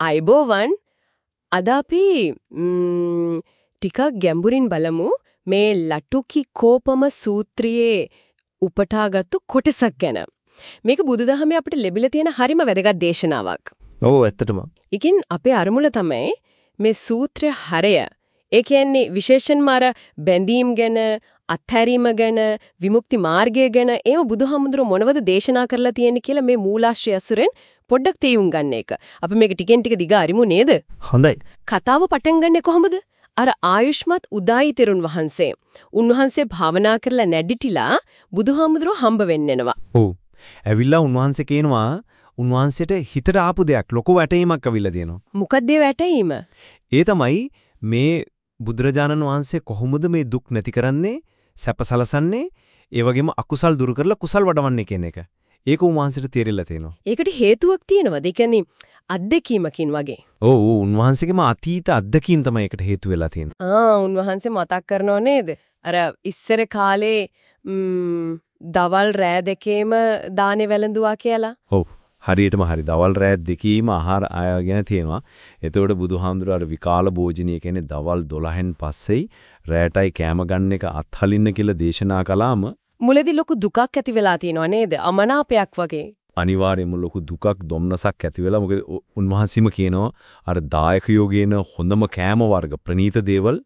අයිබෝවන් අද අපි ටිකක් ගැඹුරින් බලමු මේ ලටුකි කෝපම සූත්‍රයේ උපටාගත්තු කොටසක් ගැන. මේක බුදුදහමේ අපිට ලැබිලා තියෙන හරිම වැදගත් දේශනාවක්. ඔව් ඇත්තටම. ඉකින් අපේ අරමුණ තමයි මේ සූත්‍රය හරය. ඒ කියන්නේ විශේෂයෙන්ම අර බැඳීම් ගැන, අත්හැරීම ගැන, විමුක්ති මාර්ගය ගැන ඒව බුදුහාමුදුර මොනවද දේශනා කරලා තියෙන්නේ කියලා මේ මූලාශ්‍රය අසුරෙන් පොඩ්ඩක් තේරුම් ගන්න එක. අපි මේක ටිකෙන් ටික දිග අරිමු නේද? හොඳයි. කතාව පටන් ගන්නෙ කොහොමද? අර ආයුෂ්මත් උදායි තෙරුන් වහන්සේ. උන්වහන්සේ භාවනා කරලා නැඩිටිලා බුදුහාමුදුරුව හම්බ වෙන්න එනවා. ඔව්. ඇවිල්ලා උන්වහන්සේ කියනවා උන්වහන්සේට හිතට ආපු දෙයක් ලොකු වැටීමක් අවිල්ලා තියෙනවා. මොකද්ද ඒ වැටීම? ඒ තමයි මේ බුදුරජාණන් වහන්සේ කොහොමද මේ දුක් නැති කරන්නේ, සැපසලසන්නේ, ඒ වගේම අකුසල් දුරු කරලා කුසල් වඩවන්නේ කියන එක. ඒක උන්වහන්සේට තේරිලා තියෙනවා. ඒකට හේතුවක් තියෙනවද? ඒ කියන්නේ අත්දැකීමකින් වගේ. ඔව් උන්වහන්සේගේම අතීත අත්දැකීම් තමයි ඒකට හේතු වෙලා තියෙන්නේ. ආ උන්වහන්සේ මතක් කරනව නේද? අර ඉස්සර කාලේ දවල් රෑ දෙකේම දානේ වැළඳුවා කියලා. ඔව්. හරියටම හරි. දවල් රෑ දෙකීම ආහාර ආයගෙන තියෙනවා. එතකොට බුදුහාමුදුර අර විකාල භෝජනීය කියන්නේ දවල් 12න් පස්සෙයි රෑටයි කෑම ගන්න එක අත්හලින්න කියලා දේශනා කළාම මුලදී ලොකු දුකක් ඇති වෙලා තියෙනව නේද? අමනාපයක් වගේ. අනිවාර්යයෙන්ම ලොකු දුකක් දුම්නසක් ඇති වෙලා මොකද උන්වහන්සේම කියනවා අර දායකයෝ ගේන හොඳම කෑම වර්ග ප්‍රනීත දේවල්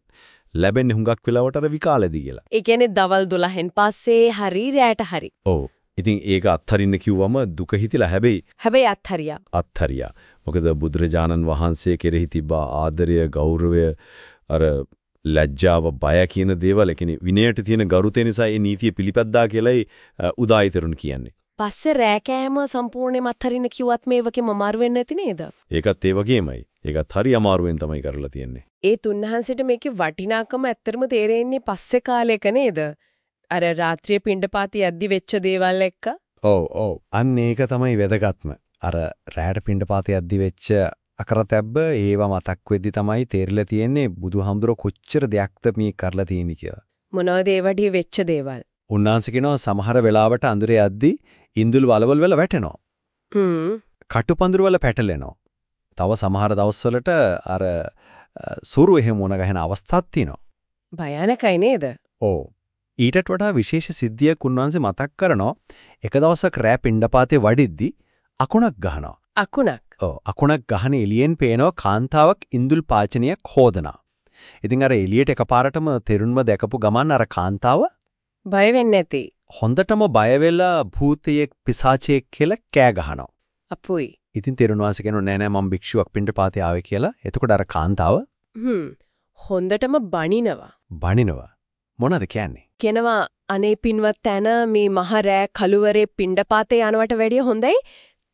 ලැබෙන්නේ හුඟක් වෙලාවට අර විකාලෙදී කියලා. ඒ කියන්නේ දවල් 12න් පස්සේ හරි රැට හරි. ඔව්. ඉතින් ඒක අත්හරින්න කිව්වම දුක හිතිලා හැබැයි හැබැයි අත්හරියා. අත්හරියා. මොකද බුදුරජාණන් වහන්සේ කෙරෙහි තිබ්බා ආදරය, ගෞරවය අර ලැජ්ජාව, බය කියන දේවල් ඒ කියන්නේ විනයට තියෙන ගරුතේ නිසා ඒ නීතිය පිළිපැද්දා කියලායි උදායිතරුන් කියන්නේ. පස්සේ රෑ කෑම සම්පූර්ණයෙන්ම අත්හරින්න කිව්වත් මේ වගේම අමාරු වෙන්නේ නැති නේද? ඒකත් ඒ වගේමයි. ඒකත් හරි අමාරුවෙන් තමයි කරලා තියෙන්නේ. ඒ තුන්හන්සෙට මේකේ වටිනාකම ඇත්තටම තේරෙන්නේ පස්සේ කාලෙක නේද? අර රාත්‍රියේ පිණ්ඩපාතي යද්දි වෙච්ච දේවල් එක්ක. ඔව් ඔව්. අන්න ඒක තමයි වැදගත්ම. අර රැයට පිණ්ඩපාතي යද්දි වෙච්ච අකරතැබ්බ ඒව මතක් වෙද්දි තමයි තේරිලා තියෙන්නේ බුදුහාමුදුර කොච්චර දෙයක්ද මේ කරලා තියෙන්නේ කියලා. මොනවද ඒ වගේ වෙච්ච දේවල්? උන්වහන්සේ කියනවා සමහර වෙලාවට අඳුරේ යද්දි ඉන්දුල් වලවල් වල වැටෙනවා. හ්ම්. කටුපඳුරු වල පැටලෙනවා. තව සමහර දවස්වලට අර සුරු එහෙම වුණ ගහන අවස්ථාවක් තියෙනවා. භයානකයි නේද? ඔව්. ඊටත් වඩා විශේෂ සිද්ධියක් උන්වහන්සේ මතක් කරනවා. එක දවසක් රෑ පිණ්ඩපාතේ වඩිද්දි අකුණක් ගහනවා. අකුණක්. ඔව් අකුණක් ගහන එළියෙන් පේනවා කාන්තාවක් ඉන්දුල් පාචනියක් හොදනවා. ඉතින් අර එළියට එකපාරටම තෙරුන්ම දැකපු ගමන් අර කාන්තාව බය වෙන්නේ නැති. හොඳටම බය වෙලා භූතයෙක් පිසාචයෙක් කියලා කෑ ගහනවා. අපුයි. ඉතින් තෙරුණවාස කියනවා නෑ නෑ මම භික්ෂුවක් පින්ඩපාතේ ආවේ කියලා. එතකොට අර කාන්තාව හ්ම්. හොඳටම බනිනවා. බනිනවා. මොනවද කියන්නේ? කෙනවා අනේ පින්වත් ඇන මේ මහ රෑ කළුවරේ පිණ්ඩපාතේ යනවට වැඩිය හොඳයි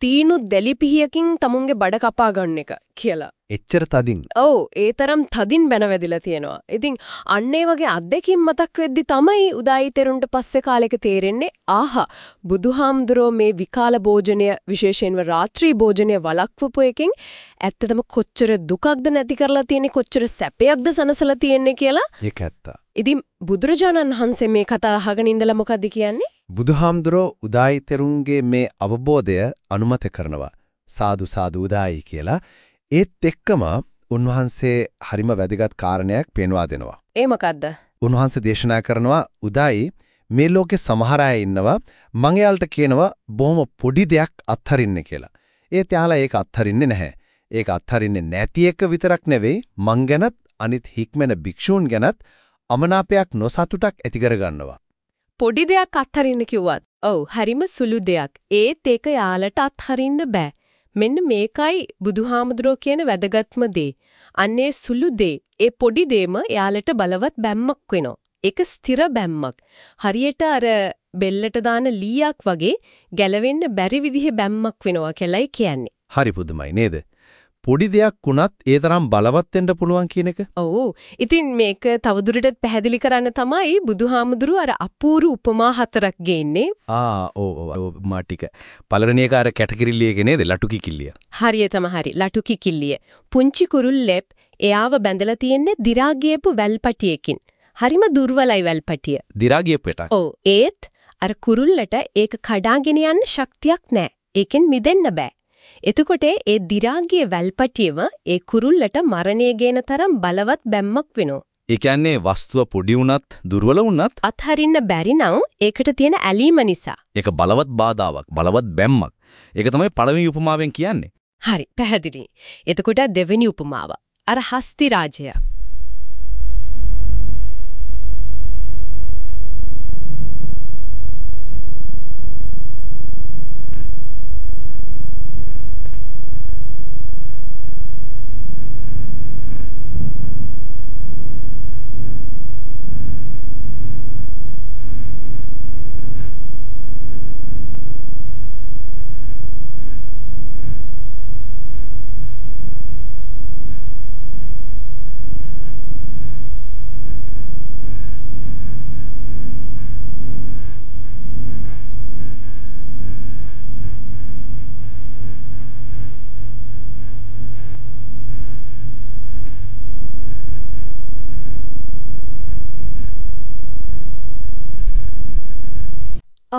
තීනු දෙලිපිහියකින් තමුන්ගේ බඩ කපා ගන්න එක කියලා. එච්චර තදින්. ඔව් ඒ තරම් තදින් බැනවැදිලා තියෙනවා. ඉතින් අන්න ඒ වගේ අත්දැකීම් මතක් වෙද්දි තමයි උදායි තෙරුන්ට පස්සේ කාලෙක තේරෙන්නේ ආහා බුදුහාමුදුරෝ මේ විකාල භෝජනය විශේෂයෙන්ම රාත්‍රී භෝජනය වළක්වපු එකෙන් ඇත්තටම කොච්චර දුකක්ද නැති කරලා තියෙන්නේ කොච්චර සැපයක්ද සනසලා තියෙන්නේ කියලා. ඒක ඇත්ත. ඉතින් බුදුරජාණන් වහන්සේ මේ කතාව අහගෙන ඉඳලා මොකද්ද කියන්නේ? බුදුහාමුදුරෝ උදායි තෙරුන්ගේ මේ අවබෝධය අනුමත කරනවා. සාදු සාදු උදායි කියලා. ඒත් එක්කම උන්වහන්සේ හරිම වැදගත් කාරණයක් පෙන්වා දෙනවා. ඒ මොකද්ද? උන්වහන්සේ දේශනා කරනවා උදායි මේ ලෝකේ සමහර අය ඉන්නවා මං එයාලට කියනවා බොහොම පොඩි දෙයක් අත්හරින්න කියලා. ඒත් යාලා ඒක අත්හරින්නේ නැහැ. ඒක අත්හරින්නේ නැති එක විතරක් නෙවෙයි මං ගැනත් අනිත් හික්මන භික්ෂූන් ගැනත් අමනාපයක් නොසතුටක් ඇති කරගන්නවා. පොඩි දෙයක් අත්හරින්න කිව්වත් ඔව් හරිම සුළු දෙයක්. ඒත් ඒක යාලට අත්හරින්න බෑ. මෙන්න මේකයි බුදුහාමුදුරෝ කියන වැදගත්ම දේ. අන්නේ සුළු දේ, ඒ පොඩි දේම යාලට බලවත් බැම්මක් වෙනවා. ඒක ස්ථිර බැම්මක්. හරියට අර බෙල්ලට දාන ලීයක් වගේ ගැලවෙන්න බැරි විදිහේ බැම්මක් වෙනවා කියලායි කියන්නේ. හරි පුදුමයි නේද? පොඩි දෙයක් වුණත් ඒ තරම් බලවත් වෙන්න පුළුවන් කියන එක. ඔව්. ඉතින් මේක තවදුරටත් පැහැදිලි කරන්න තමයි බුදුහාමුදුරු අර අපූරු උපමා හතරක් ගේන්නේ. ආ ඔව් ඔව් මා ටික. පළවෙනි එක අර කැටකිරිල්ලිය එක නේද? ලටු කිකිල්ලිය. හරියටම හරි. ලටු කිකිල්ලිය. පුංචි කුරුල්ලෙක් එයාව බැඳලා තියෙන්නේ දිරාගියපු වැල්පටියකින්. හරිම දුර්වලයි වැල්පටිය. දිරාගියපු එටක්. ඔව්. ඒත් අර කුරුල්ලට ඒක කඩාගෙන යන්න ශක්තියක් නැහැ. ඒකෙන් මිදෙන්න බෑ. එතකොට ඒ දි รา ගිය වැල්පටියම ඒ කුරුල්ලට මරණය ගේන තරම් බලවත් බැම්මක් වෙනවා. ඒ කියන්නේ වස්තුව පොඩි වුණත් දුර්වල වුණත් අත්හරින්න බැරි නම් ඒකට තියෙන ඇලීම නිසා. ඒක බලවත් බාධාවක් බලවත් බැම්මක්. ඒක තමයි පළවෙනි උපමාවෙන් කියන්නේ. හරි පැහැදිලි. එතකොට දෙවෙනි උපමාව. අර හස්ති රාජයා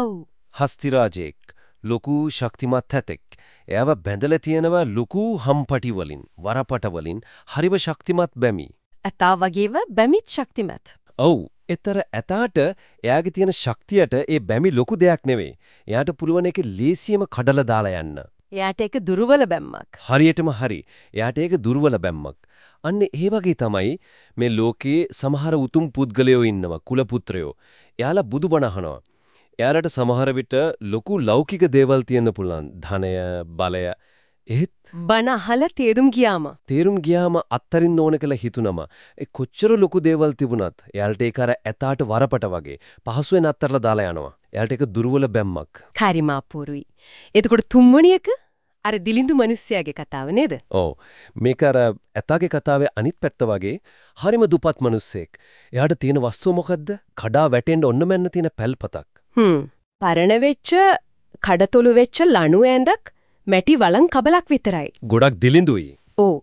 ඔව්. හස්තිරාජෙක් ලොකු ශක්තිමත් හැතෙක්. එයාව බැඳලා තියෙනවා ලොකු හම්පටි වලින්, වරපට වලින්, හරිම ශක්තිමත් බැමි. ඇතා වගේව බැමිත් ශක්තිමත්. ඔව්. ඒතර ඇතාට එයාගේ තියෙන ශක්තියට ඒ බැමි ලොකු දෙයක් නෙවෙයි. එයාට පුළුවන් ඒක ලේසියෙම කඩලා දාලා යන්න. එයාට ඒක දුර්වල බැම්මක්. හරියටම හරි. එයාට ඒක දුර්වල බැම්මක්. අන්න ඒ වගේ තමයි මේ ලෝකේ සමහර උතුම් පුද්ගලයෝ ඉන්නවා කුල පුත්‍රයෝ. එයාලා බුදුබණ අහනවා. එයාලට සමහර විට ලොකු ලෞකික දේවල් තියෙන්න පුළුවන්. ධනය, බලය. ඒත් බණ අහලා තේරුම් ගියාම තේරුම් ගියාම අත්තරින් ඕන කියලා හිතුනම ඒ කොච්චර ලොකු දේවල් තිබුණත් එයාලට ඒක අර ඇතාට වරපට වගේ පහසුවෙන් අත්තරලා දාලා යනවා. එයාලට ඒක දුර්වල බැම්මක්. කාරිමාපුරුයි. එතකොට තුන්වෙනි එක අර දිලිඳු මිනිස්සයාගේ කතාව නේද? ඔව්. මේක අර ඇතාගේ කතාවේ අනිත් පැත්ත වගේ හරිම දුපත් මිනිස්සෙක්. එයාට තියෙන වස්තුව මොකද්ද? කඩා වැටෙන්න ඔන්න මැන්න තියෙන පැල්පතක්. හ්ම්. පරණ වෙච්ච කඩතොළු වෙච්ච ලණු ඇඳක් මැටි වලන් කබලක් විතරයි. ගොඩක් දිලිඳුයි. ඕ.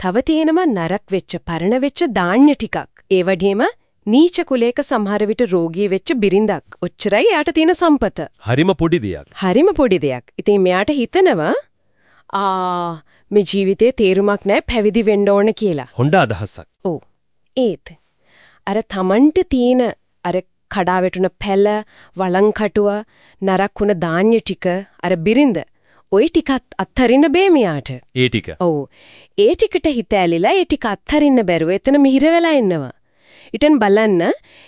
තව තියෙනවා නරක් වෙච්ච පරණ වෙච්ච ධාන්‍ය ටිකක්. ඒ වගේම නීච කුලයක සමහර විට රෝගී වෙච්ච බිරිඳක්. ඔච්චරයි යාට තියෙන සම්පත. හරිම පොඩි දෙයක්. හරිම පොඩි දෙයක්. ඉතින් මෙයාට හිතනවා ආ මේ ජීවිතේ තේරුමක් නැහැ පැවිදි වෙන්න ඕන කියලා. හොඳ අදහසක්. ඔව්. ඒත් අර තමන්ට තියෙන අර කඩා වැටුණ පැල, වළංකටුව, නරක් වුණ ධාන්‍ය ටික, අර බිරිඳ ওই ටිකත් අත්හරින්න බෑ මෙයාට. ඒ ටික. ඔව්. ඒ ටිකට හිත ඇලිලා ඒ ටික අත්හරින්න බැරුව එතන මිහිර වෙලා ඉන්නවා. ඊටන් බලන්න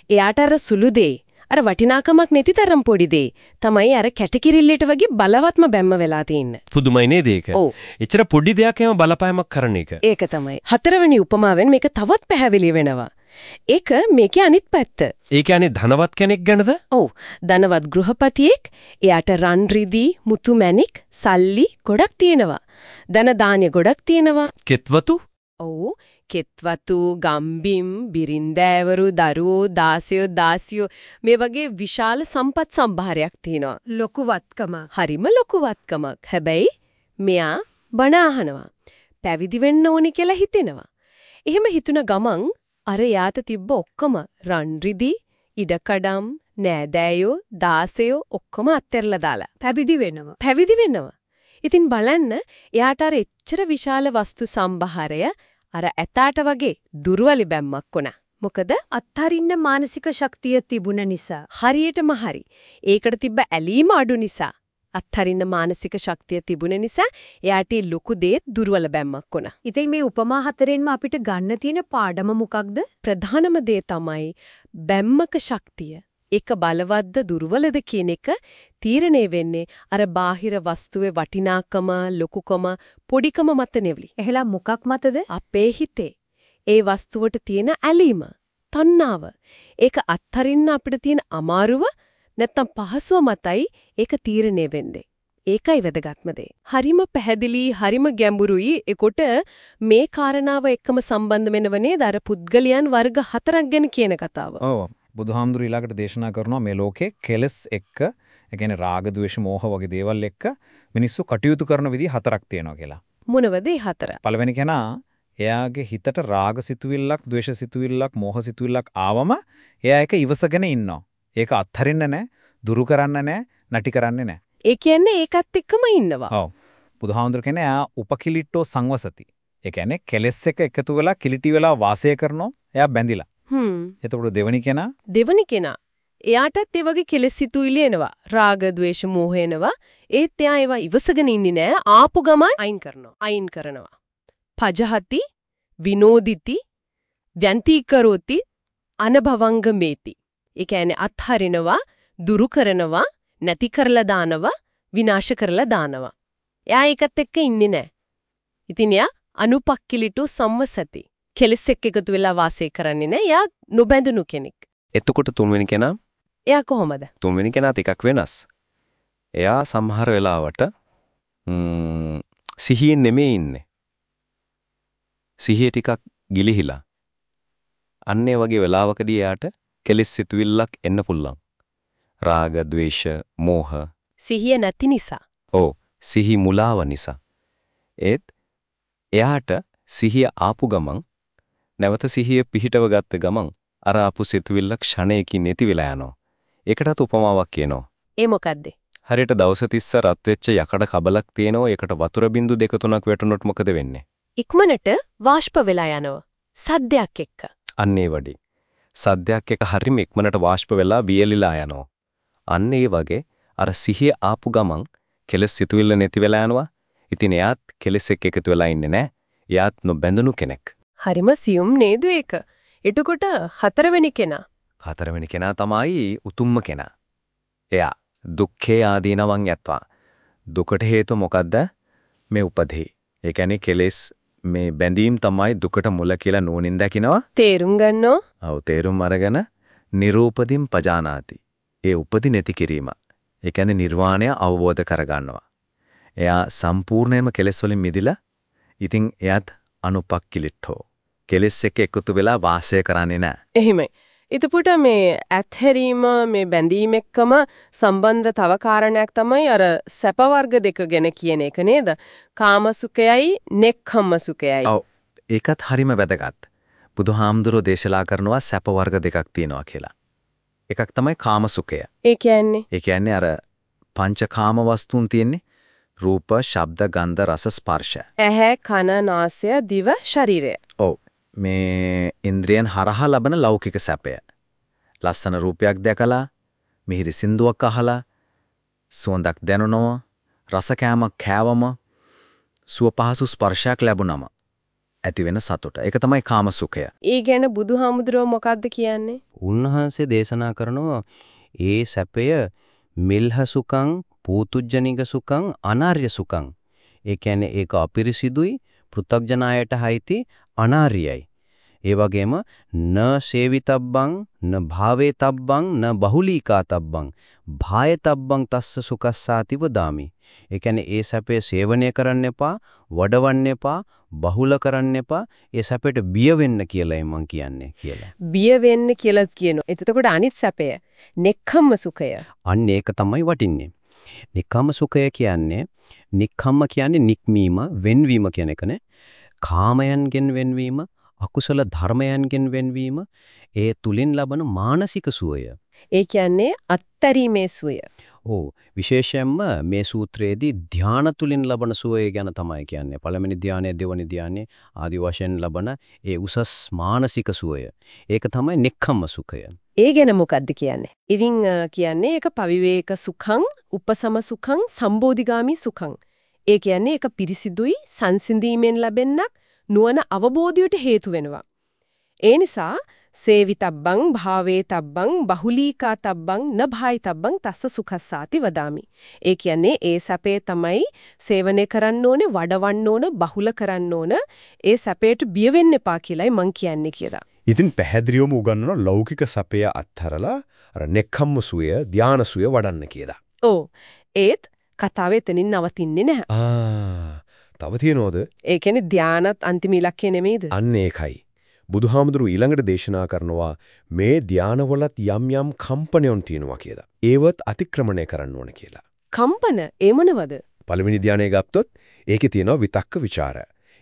එයාට අර සුළු දෙයි අර වටිනාකමක් නැති තරම් පොඩි දෙයි තමයි අර කැටකිරිල්ලට වගේ බලවත්ම බැම්ම වෙලා තියෙන්නේ. පුදුමයි නේද ඒක? ඔව්. එච්චර පොඩි දෙයක් එහෙම බලපෑමක් කරන එක. ඒක තමයි. හතරවෙනි උපමාවෙන් මේක තවත් පැහැදිලි වෙනවා. ඒක මේකේ අනිත් පැත්ත. ඒ කියන්නේ ධනවත් කෙනෙක් ගැනද? ඔව්. ධනවත් ගෘහපතියෙක් එයාට රන් රිදී, මුතු මැණික්, සල්ලි ගොඩක් තියෙනවා. ධන දාන්‍ය ගොඩක් තියෙනවා. කෙත්වතු? ඔව්. කෙත්වතු, ගම්බිම්, බිරින්දෑවරු, දරුවෝ, දාසයෝ, දාසියෝ මේ වගේ විශාල සම්පත් සම්භාරයක් තියෙනවා. ලොකු වත්කම. හරිම ලොකු වත්කමක්. හැබැයි මෙයා බණ අහනවා. පැවිදි වෙන්න ඕනි කියලා හිතෙනවා. එහෙම හිතුන ගමන් අර යාත තිබ්බ ඔක්කොම රන් රිදි, ඉඩකඩම්, නෑදෑයෝ, දාසයෝ ඔක්කොම අත්හැරලා දාලා පැවිදි වෙනවා. පැවිදි වෙනවා. ඉතින් බලන්න එයාට අර එච්චර විශාල වස්තු සම්භාරය අර ඇතාට වගේ දුර්වලි බැම්මක් වුණා. මොකද අත්හරින්න මානසික ශක්තිය තිබුණ නිසා. හරියටම හරි. ඒකට තිබ්බ ඇලීම අඩු නිසා අත්හරින්න මානසික ශක්තිය තිබුණ නිසා එයාට ලොකු දේත් දුර්වල බැම්මක් වුණා. ඉතින් මේ උපමා හතරෙන්ම අපිට ගන්න තියෙන පාඩම මොකක්ද? ප්‍රධානම දේ තමයි බැම්මක ශක්තිය. ඒක බලවත්ද දුර්වලද කියන එක තීරණය වෙන්නේ අර බාහිර වස්තුවේ වටිනාකම ලොකුකම පොඩිකම මත නෙවෙයි. එහෙලා මොකක් මතද? අපේ හිතේ. ඒ වස්තුවට තියෙන ඇලීම, තණ්හාව. ඒක අත්හරින්න අපිට තියෙන අමාරුව නැත්තම් පහසුව මතයි ඒක තීරණය වෙන්නේ. ඒකයි වැදගත්ම දේ. හරිම පැහැදිලි, හරිම ගැඹුරුයි. ඒකොට මේ කාරණාව එක්කම සම්බන්ධ වෙනවනේ දර පුද්ගලයන් වර්ග හතරක් ගැන කියන කතාව. ඔව්. බුදුහාමුදුරු ඊළඟට දේශනා කරනවා මේ ලෝකේ කෙලස් එක්ක, ඒ කියන්නේ රාග, ద్వේෂ, මෝහ වගේ දේවල් එක්ක මිනිස්සු කටයුතු කරන විදි හතරක් තියෙනවා කියලා. මොනවද ඒ හතර? පළවෙනි කෙනා එයාගේ හිතට රාග සිතුවිල්ලක්, ද්වේෂ සිතුවිල්ලක්, මෝහ සිතුවිල්ලක් ආවම එයා ඒක ඉවසගෙන ඉන්නවා. ඒක අත්හරින්න නැහැ, දුරු කරන්න නැහැ, නැටි කරන්නේ නැහැ. ඒ කියන්නේ ඒකත් එක්කම ඉන්නවා. ඔව්. බුදුහාමුදුර කියන්නේ එයා උපකිලිට්ටෝ සංවසති. ඒ කියන්නේ කෙලෙස් එක එකතු වෙලා කිලිටි වෙලා වාසය කරනවා. එයා බැඳිලා. හ්ම් එතකොට දෙවනි කෙනා දෙවනි කෙනා එයාටත් ඒ වගේ කෙලෙස් සිතුවිලි එනවා. රාග, ద్వේෂ, මෝහ එනවා. ඒත් එයා ඒවා ඉවසගෙන ඉන්නේ නෑ. ආපු ගමන් අයින් කරනවා. අයින් කරනවා. පජහති, විනෝදිති, ව්‍යන්ති කරෝති, අනභවංගමේති. ඒ කියන්නේ අත්හරිනවා, දුරු කරනවා, නැති කරලා දානවා, විනාශ කරලා දානවා. එයා ඒකත් එක්ක ඉන්නේ නෑ. ඉතින් එයා අනුපක්කිලිටු සම්මසති. කෙලෙස් එක්ක එකතු වෙලා වාසය කරන්නේ නෑ. එයා නොබැඳුණු කෙනෙක්. එතකොට තුන්වෙනි කෙනා එයා කොහොමද? තුන්වෙනි කෙනා ටිකක් වෙනස්. එයා සමහර වෙලාවට ම්ම් සිහියෙන් නෙමෙයි ඉන්නේ. සිහිය ටිකක් ගිලිහිලා. අන්න වගේ වෙලාවකදී එයාට කෙලෙස් සිතුවිල්ලක් එන්න පුළුවන්. රාග, ద్వේෂ, මෝහ. සිහිය නැති නිසා. ඔව් සිහි මුලාව නිසා. ඒත් එයාට සිහිය ආපු ගමන් නැවත සිහිය පිහිටව ගත්ත ගමන් අර ආපු සිතුවිල්ල ක්ෂණයකින් නැති වෙලා යනවා. ඒකටත් උපමාවක් කියනවා. ඒ මොකද්ද? හරියට දවස් 30 රත් වෙච්ච යකඩ කබලක් තියෙනවා. ඒකට වතුර බින්දු දෙක තුනක් වැටුනොත් මොකද වෙන්නේ? ඉක්මනට වාෂ්ප වෙලා යනවා. සද්දයක් එක්ක. අන්න ඒ වගේ. සද්දයක් එක හරිම ඉක්මනට වාෂ්ප වෙලා වියලිලා යනවා. අන්න ඒ වගේ අර සිහිය ආපු ගමන් කෙලස් සිතුවිල්ල නැති වෙලා යනවා. ඉතින් එයාත් කෙලස් එක්ක එකතු වෙලා ඉන්නේ නැහැ. එයාත් නොබැඳුණු කෙනෙක්. හරිම සියුම් නේද ඒක? එතකොට හතරවෙනි කෙනා. හතරවෙනි කෙනා තමයි උතුම්ම කෙනා. එයා දුක්ඛේ ආදීනවන් යත්වා. දුකට හේතුව මොකද්ද? මේ උපදේ. ඒ කියන්නේ කෙලෙස් මේ බැඳීම් තමයි දුකට මුල කියලා නුවණින් දකිනවා. තේරුම් ගන්නෝ ඔව් තේරුම් අරගෙන නිරූපදින් පජානාති. ඒ උපදි නැති කිරීම. ඒ කියන්නේ නිර්වාණය අවබෝධ කරගන්නවා. එයා සම්පූර්ණයෙන්ම කෙලෙස් වලින් මිදිලා ඉතින් එයාත් අනුපක්කිලිට්ඨෝ. කෙලෙස් එක්ක එකතු වෙලා වාසය කරන්නේ නැහැ. එහෙමයි. එතකොට මේ ඇත්හැරීම මේ බැඳීම එක්කම සම්බන්ධ තව කාරණයක් තමයි අර සැප වර්ග දෙක ගැන කියන එක නේද? කාමසුඛයයි නෙක්ඛම්ම සුඛයයි. ඔව්. ඒකත් හරිම වැදගත්. බුදුහාමුදුරෝ දේශනා කරනවා සැප වර්ග දෙකක් තියෙනවා කියලා. එකක් තමයි කාමසුඛය. ඒ කියන්නේ ඒ කියන්නේ අර පංචකාම වස්තුන් තියෙන්නේ රූප, ශබ්ද, ගන්ධ, රස, ස්පර්ශ. ඇහැ, කන, නාසය, දිව, ශරීරය. ඔව්. මේ ඉන්ද්‍රියන් හරහා ලබන ලෞකික සැපය. ලස්සන රූපයක් දැකලා, මිහිරි සින්දුවක් අහලා, සුවඳක් දැනුණම, රස කෑමක් කෑවම, සුව පහසු ස්පර්ශයක් ලැබුණම ඇති වෙන සතුට. ඒක තමයි කාමසුඛය. ඒ ගැන බුදුහාමුදුරුවෝ මොකද්ද කියන්නේ? උන්වහන්සේ දේශනා කරනවා ඒ සැපය මිල්හ සුඛං පූතුජ්ජනික සුඛං අනාර්ය සුඛං ඒ කියන්නේ ඒක අපිරිසිදුයි පෘථග්ජනායට හයිති අනාර්යයි ඒ වගේම න සේවිතබ්බං න භාවේතබ්බං න බහුලීකාතබ්බං භායතබ්බං තස්ස සුකස්සාති වදාමි ඒ කියන්නේ ඒ සැපේ සේවනය කරන්න එපා වඩවන්න එපා බහුල කරන්න එපා ඒ සැපයට බිය වෙන්න කියලායි මං කියන්නේ කියලා බිය වෙන්න කියලා කියනවා. එතකොට අනිත් සැපය නෙක්ඛම්ම සුඛය. අන්න ඒක තමයි වටින්නේ. නික්කම්ම සුඛය කියන්නේ නික්කම්ම කියන්නේ නික්මීම වෙන්වීම කියන එකනේ. කාමයන්ගෙන් වෙන්වීම, අකුසල ධර්මයන්ගෙන් වෙන්වීම, ඒ තුලින් ලබන මානසික සුවය. ඒ කියන්නේ අත්තරීමේ සුවය. ඕ විශේෂයෙන්ම මේ සූත්‍රයේදී ධානා තුලින් ලබන සුවය ගැන තමයි කියන්නේ. පළවෙනි ධානය, දෙවෙනි ධානය ආදි වශයෙන් ලබන ඒ උසස් මානසික සුවය. ඒක තමයි නික්කම්ම සුඛය. ඒ ගැන මොකද්ද කියන්නේ? ඉතින් කියන්නේ ඒක පවිවේක සුඛං, උපසම සුඛං, සම්බෝධිගාමි සුඛං. ඒ කියන්නේ ඒක පිරිසිදුයි සංසිඳීමෙන් ලැබෙන්නක් නුවණ අවබෝධයට හේතු වෙනවා. ඒ නිසා සේවිතබ්බං භාවේතබ්බං බහුලීකාතබ්බං නභායිතබ්බං තස්ස සුඛස්සාති වදාමි. ඒ කියන්නේ ඒ සැපේ තමයි සේවනය කරන්න ඕනේ, වඩවන්න ඕන, බහුල කරන්න ඕන. ඒ සැපේට බිය වෙන්න එපා කියලායි මං කියන්නේ කියලා. ඉතින් පැහැදිලිවම උගන්වන ලෞකික සපය අත්හැරලා අර නෙක්ඛම්ම සුවය, ධාන සුවය වඩන්න කියලා. ඕ ඒත් කතාව එතනින් නවතින්නේ නැහැ. ආ තව තියෙනවද? ඒ කියන්නේ ධානත් අන්තිම ඉලක්කය නෙමෙයිද? අන්න ඒකයි. බුදුහාමුදුරු ඊළඟට දේශනා කරනවා මේ ධානවලත් යම් යම් කම්පනයන් තියෙනවා කියලා. ඒවත් අතික්‍රමණය කරන්න ඕන කියලා. කම්පන ඒ මොනවද? පළවෙනි ධානය ගත්තොත් ඒකේ තියෙනවා විතක්ක ਵਿਚාර.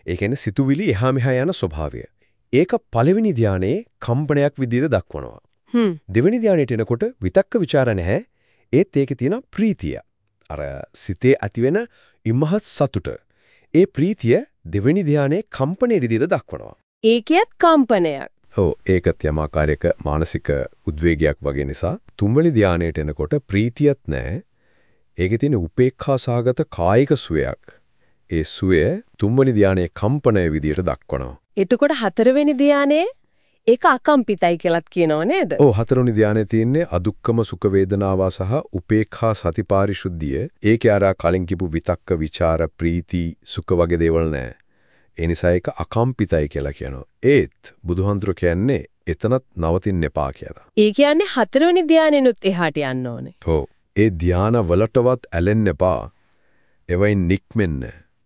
ඒ කියන්නේ සිතුවිලි එහා මෙහා යන ස්වභාවය. ඒක පළවෙනි ධානයේ කම්පනයක් විදිහට දක්වනවා. හ්ම්. දෙවෙනි ධානයට එනකොට විතක්ක ਵਿਚාර නැහැ. ඒත් ඒකේ තියෙන ප්‍රීතිය. අර සිතේ ඇතිවෙන ඉමහත් සතුට. ඒ ප්‍රීතිය දෙවෙනි ධානයේ කම්පණයේ විදිහට දක්වනවා. ඒකියත් කම්පනයක්. ඔව් ඒකත් යමාකාරයක මානසික උද්වේගයක් වගේ නිසා තුන්වෙනි ධානයට එනකොට ප්‍රීතියත් නැහැ. ඒකේ තියෙන උපේක්ඛා සාගත කායික සුවයක්. ඒ සුවය තුන්වෙනි ධානයේ කම්පනයේ විදිහට දක්වනවා. එතකොට හතරවෙනි ධානයේ ඒක අකම්පිතයි කියලාත් කියනව නේද? ඔව් හතරවෙනි ධානයේ තියෙන්නේ අදුක්කම සුඛ වේදනාව සහ උපේක්ඛා සතිපාරිශුද්ධිය. ඒකේ අර කලින් කිව්ව විතක්ක ਵਿਚාර ප්‍රීති සුඛ වගේ දේවල් නැහැ. ඒ නිසා ඒක අකම්පිතයි කියලා කියනවා. ඒත් බුදුහාඳුර කියන්නේ එතනත් නවතින්න එපා කියලා. ඒ කියන්නේ හතරවෙනි ධානයෙනුත් එහාට යන්න ඕනේ. ඔව්. ඒ ධාන වලටවත් ඇලෙන්න එපා. එවයින් නික්මෙන්න.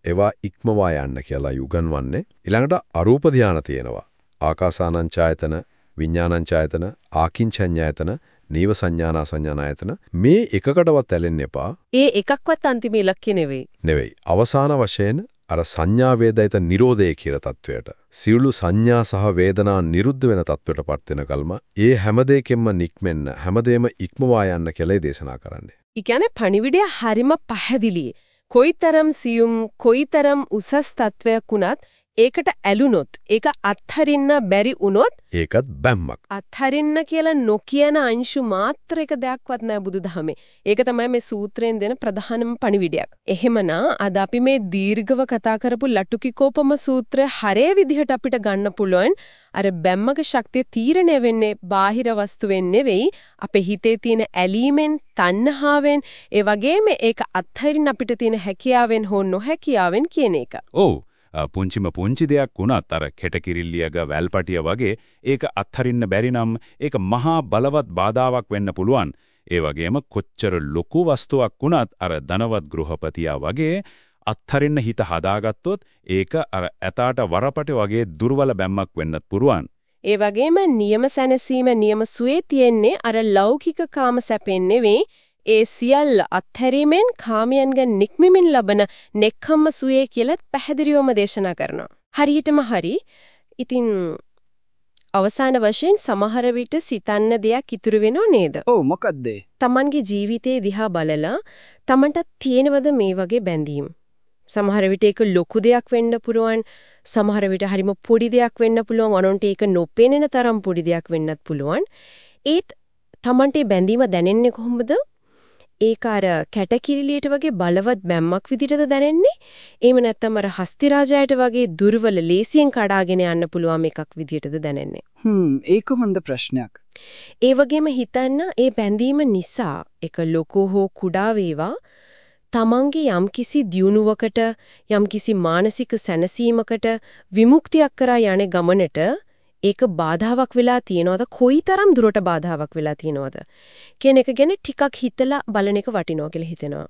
ඒවා ඉක්මවා යන්න කියලා යුගන්වන්නේ. ඊළඟට අරූප ධාන තියෙනවා. ආකාසානංචායතන, විඥානංචායතන, ආකින්චඤ්ඤායතන, නීව සංඥානා සංඥානායතන මේ එකකටවත් ඇලෙන්න එපා. ඒ එකක්වත් අන්තිම ඉලක්කය නෙවෙයි. නෙවෙයි. අවසාන වශයෙන් අර සංඥා වේදිත නිරෝධය කියලා තත්වයට සියලු සංඥා සහ වේදනා නිරුද්ධ වෙන තත්වයටපත් වෙන කල්ම ඒ හැම දෙයකින්ම නික්මෙන්න හැමදේම ඉක්මවා යන්න කියලා දේශනා කරන්නේ. ඒ කියන්නේ පණිවිඩය හරිම පැහැදිලි. කොයිතරම් සියුම් කොයිතරම් උසස් තත්වයක් වුණත් ඒකට ඇලුනොත් ඒක අත්හරින්න බැරි වුණොත් ඒකත් බැම්මක්. අත්හරින්න කියලා නොකියන අංශු මාත්‍ර එක දෙයක්වත් නැහැ බුදුදහමේ. ඒක තමයි මේ සූත්‍රයෙන් දෙන ප්‍රධානම පණිවිඩයක්. එහෙමනම් අද අපි මේ දීර්ඝව කතා කරපු ලටුකිකෝපම සූත්‍රය හරේ විදිහට අපිට ගන්න පුළුවන් අර බැම්මක ශක්තිය තීරණය වෙන්නේ බාහිර වස්තුවෙන් නෙවෙයි අපේ හිතේ තියෙන ඇලීමෙන් තණ්හාවෙන් ඒ වගේම ඒක අත්හරින්න අපිට තියෙන හැකියාවෙන් හෝ නොහැකියාවෙන් කියන එක. ඔව් පුංචිම පුංචි දෙයක් වුණත් අර කෙටකිරිල්ලියක වැල්පටිය වගේ ඒක අත්හරින්න බැරි නම් ඒක මහා බලවත් බාධාවක් වෙන්න පුළුවන්. ඒ වගේම කොච්චර ලොකු වස්තුවක් වුණත් අර ධනවත් ගෘහපතියා වගේ අත්හරින්න හිත හදාගත්තොත් ඒක අර ඇතාට වරපට වගේ දුර්වල බැම්මක් වෙන්නත් පුරුවන්. ඒ වගේම නියම සැනසීම නියම සුවේ තියෙන්නේ අර ලෞකික කාම සැපෙන් නෙවෙයි ඒ සියල්ල අත්හැරීමෙන් කාමයන්ගෙන් නික්මමින් ලබන නෙක්ඛම්ම සුවේ කියලත් පැහැදිලිවම දේශනා කරනවා. හරියටම හරි. ඉතින් අවසාන වශයෙන් සමහර විට සිතන්න දෙයක් ඉතුරු වෙනව නේද? ඔව් මොකද්ද? Tamanගේ ජීවිතේ දිහා බලලා Tamanට තියෙනවද මේ වගේ බැඳීම්? සමහර විට ඒක ලොකු දෙයක් වෙන්න පුළුවන්. සමහර විට හරිම පොඩි දෙයක් වෙන්න පුළුවන්. අනොන්ට ඒක නොපෙනෙන තරම් පොඩි දෙයක් වෙන්නත් පුළුවන්. ඒත් Tamanට බැඳීම දැනෙන්නේ කොහොමද? ඒක අර කැටකිරිලියට වගේ බලවත් බැම්මක් විදිහටද දැනෙන්නේ? එහෙම නැත්නම් අර හස්ති රාජයාට වගේ දුර්වල ලේසියෙන් කඩාගෙන යන්න පුළුවන් එකක් විදිහටද දැනෙන්නේ? හ්ම් ඒක හොඳ ප්‍රශ්නයක්. ඒ වගේම හිතන්න ඒ බැඳීම නිසා එක ලොකෝ හෝ කුඩා වේවා තමන්ගේ යම්කිසි දියුණුවකට යම්කිසි මානසික සැනසීමකට විමුක්තියක් කරා යන්නේ ගමනට ඒක බාධාවක් වෙලා තියෙනවද? කොයිතරම් දුරට බාධාවක් වෙලා තියෙනවද? කියන එක ගැන ටිකක් හිතලා බලන එක වටිනවා කියලා හිතෙනවා.